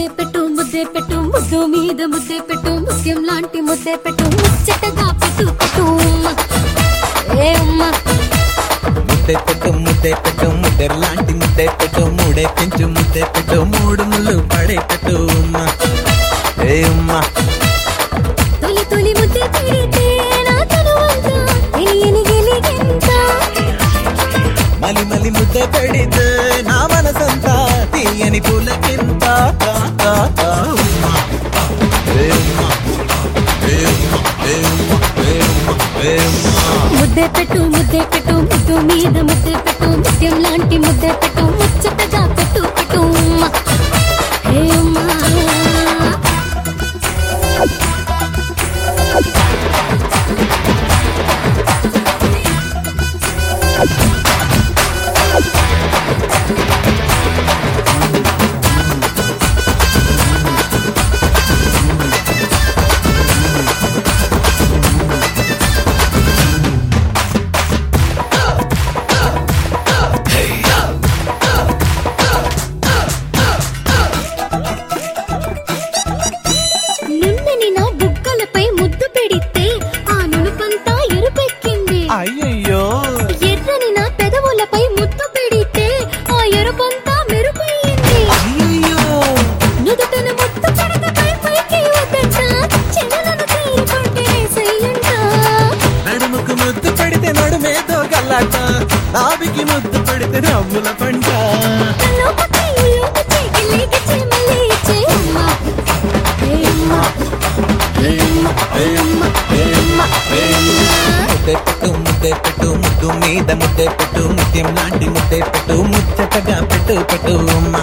ముద్దే పెట్టు ముద్దే పెట్టు ముద్దు మీద ముద్దే పెట్టు ముత్యం లాంటి ముద్దే పెట్టు ముచ్చటగా పెట్టు పెట్టు. ఏ ఉమ్మ. ముద్దే పెట్టు ముద్దే పెట్టు ముద్దెర్ లాంటి ముద్దే పెట్టు మూడే పెంచు ముద్దే పెట్టు మూడు ముళ్ళు పడే పెట్టు ఉమ్మా. ఏ ఉమ్మా. తొలి తొలి ముద్దే పెడితే నా తనువంతా గెలిగింత మలి మలి ముద్ద పెడితే నా మనసంతా తీయని పూలకింత తా, ముద్దే పెట్టు ముద్దే పెట్టు ముద్దు మీద ముద్దే పెట్టు ముత్యం లాంటి ముద్దే పెట్టు ముచ్చటగా పెట్టు పెట్టు. ఏ అమ్మ ఏ అమ్మ ఏ అమ్మ ముద్దే పెట్టు ముద్దే పెట్టు ముద్దు మీద ముద్దే పెట్టు ముత్యం లాంటి ముద్దే పెట్టు ముచ్చటగా పెట్టు పెట్టు ఉమ్మా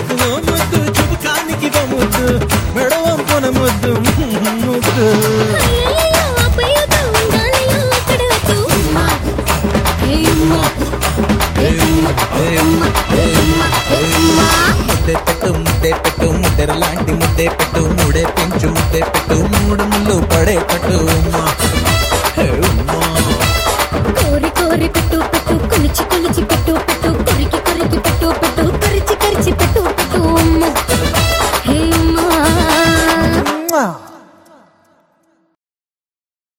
కనులకు ఓ ముద్దు చుబుకానికి ఓ ముద్దు మెడవంపున ముద్దు ముద్దు. ముద్దే పెట్టు ముద్దే పెట్టు ముద్దెర లాంటి ముద్దే పెట్టు మూడే పెంచు ముద్దే పెట్టు మూడు ముళ్ళు పడే పట్టు అమ్మా.